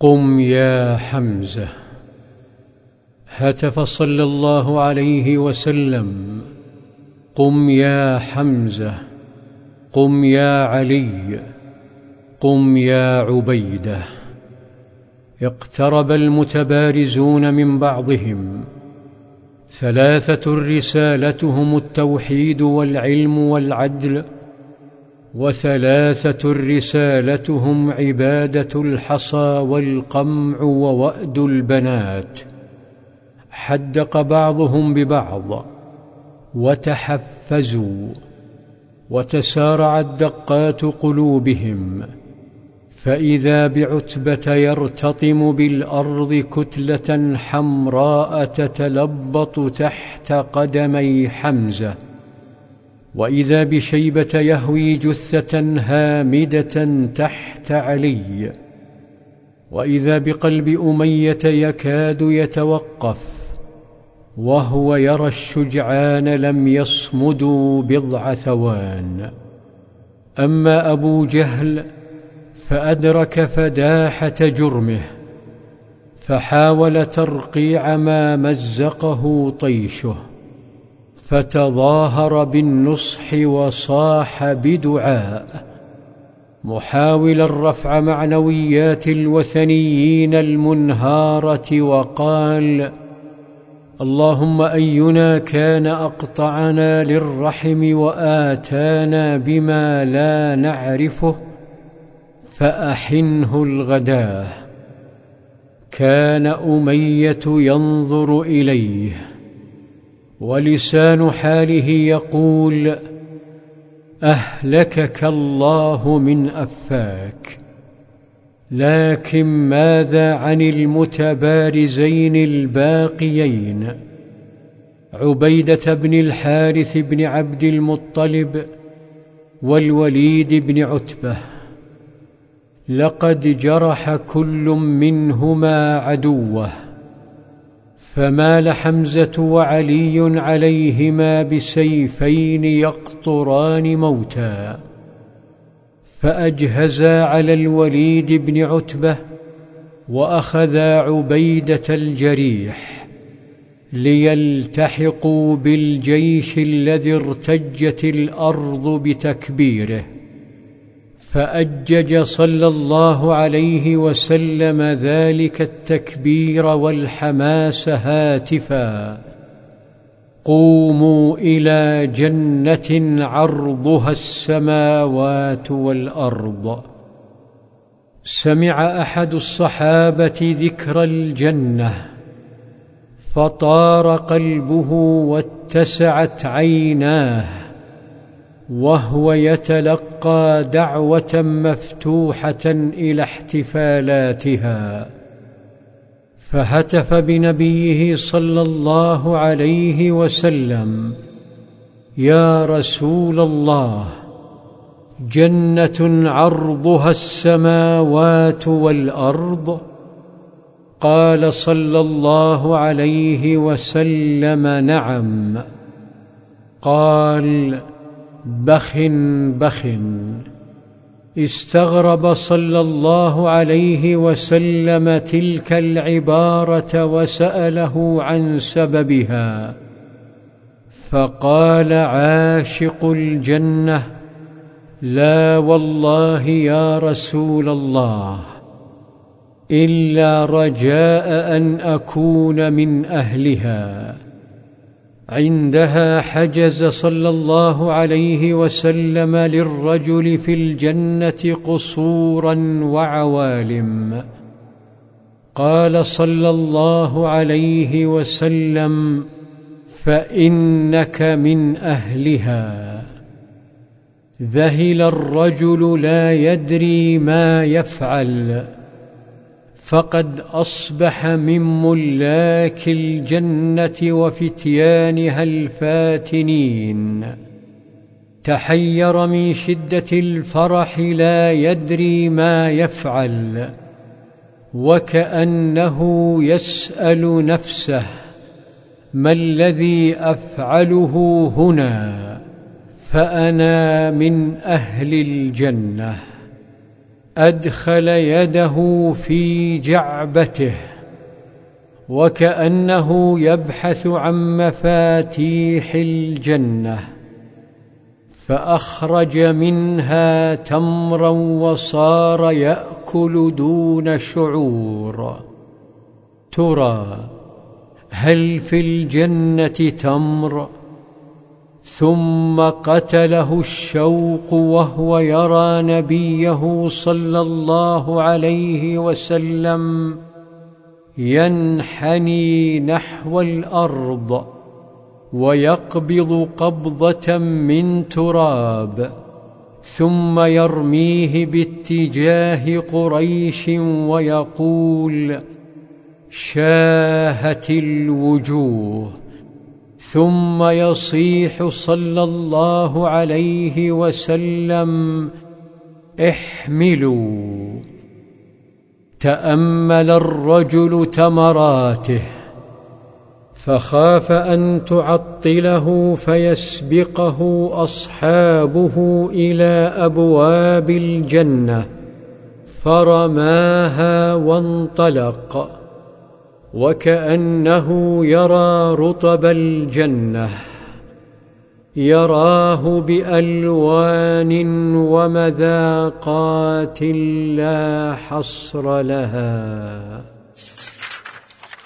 قم يا حمزة. هتف صلى الله عليه وسلم. قم يا حمزة. قم يا علي. قم يا عبيدة. اقترب المتبارزون من بعضهم. ثلاثة رسالتهم التوحيد والعلم والعدل. وثلاثة رسالتهم عبادة الحصى والقمع ووأد البنات. حدق بعضهم ببعض وتحفزوا وتسارعت دقات قلوبهم. فإذا بعتبة يرتطم بالأرض كتلة حمراء تتلبط تحت قدمي حمزة وإذا بشيبة يهوي جثة هامدة تحت علي وإذا بقلب أمية يكاد يتوقف وهو يرى الشجعان لم يصمدوا بضع ثوان. أما أبو جهل فأدرك فداحة جرمه فحاول ترقيع ما مزقه طيشه. فتظاهر بالنصح وصاح بدعاء. محاولا رفع معنويات الوثنيين المنهارة وقال اللهم أينا كان أقطعنا للرحم وآتانا بما لا نعرفه فأحنه الغداة. كان أمية ينظر إليه. ولسان حاله يقول اهلكك الله من أفاك. لكن ماذا عن المتبارزين الباقيين؟ عبيدة بن الحارث بن عبد المطلب والوليد بن عتبة. لقد جرح كل منهما عدوه. فمال حمزه وعلي عليهما بسيفين يقطران موتا. فأجهزا على الوليد بن عتبة وأخذا عبيدة الجريح ليلتحقوا بالجيش الذي ارتجت الأرض بتكبيره. فأجج صلى الله عليه وسلم ذلك التكبير والحماس هاتفا. قوموا إلى جنة عرضها السماوات والأرض. سمع أحد الصحابة ذكر الجنة فطار قلبه واتسعت عيناه. وهو يتلقى دعوة مفتوحة إلى احتفالاتها. فهتف بنبيه صلى الله عليه وسلم يا رسول الله جنة عرضها السماوات والأرض. قال صلى الله عليه وسلم نعم. قال بخ بخ استغرب صلى الله عليه وسلم تلك العبارة وسأله عن سببها. فقال عاشق الجنة لا والله يا رسول الله إلا رجاء أن أكون من أهلها. عندها حجز صلى الله عليه وسلم للرجل في الجنة قصورا وعوالم. قال صلى الله عليه وسلم فإنك من أهلها. ذهل الرجل لا يدري ما يفعل. فقد أصبح من ملاك الجنة وفتيانها الفاتنين. تحير من شدة الفرح لا يدري ما يفعل وكأنه يسأل نفسه ما الذي أفعله هنا؟ فأنا من أهل الجنة. أدخل يده في جعبته وكأنه يبحث عن مفاتيح الجنة فأخرج منها تمرا وصار يأكل دون شعور. ترى هل في الجنة تمر؟ ثم قتله الشوق وهو يرى نبيه صلى الله عليه وسلم ينحني نحو الأرض ويقبض قبضة من تراب ثم يرميه باتجاه قريش ويقول شاهت الوجوه ثم يصيح صلى الله عليه وسلم احملوا. تأمل الرجل تمراته فخاف أن تعطله فيسبقه أصحابه إلى أبواب الجنة فرماها وانطلق. وكأنه يرى رطب الجنة يراه بألوان ومذاقات لا حصر لها.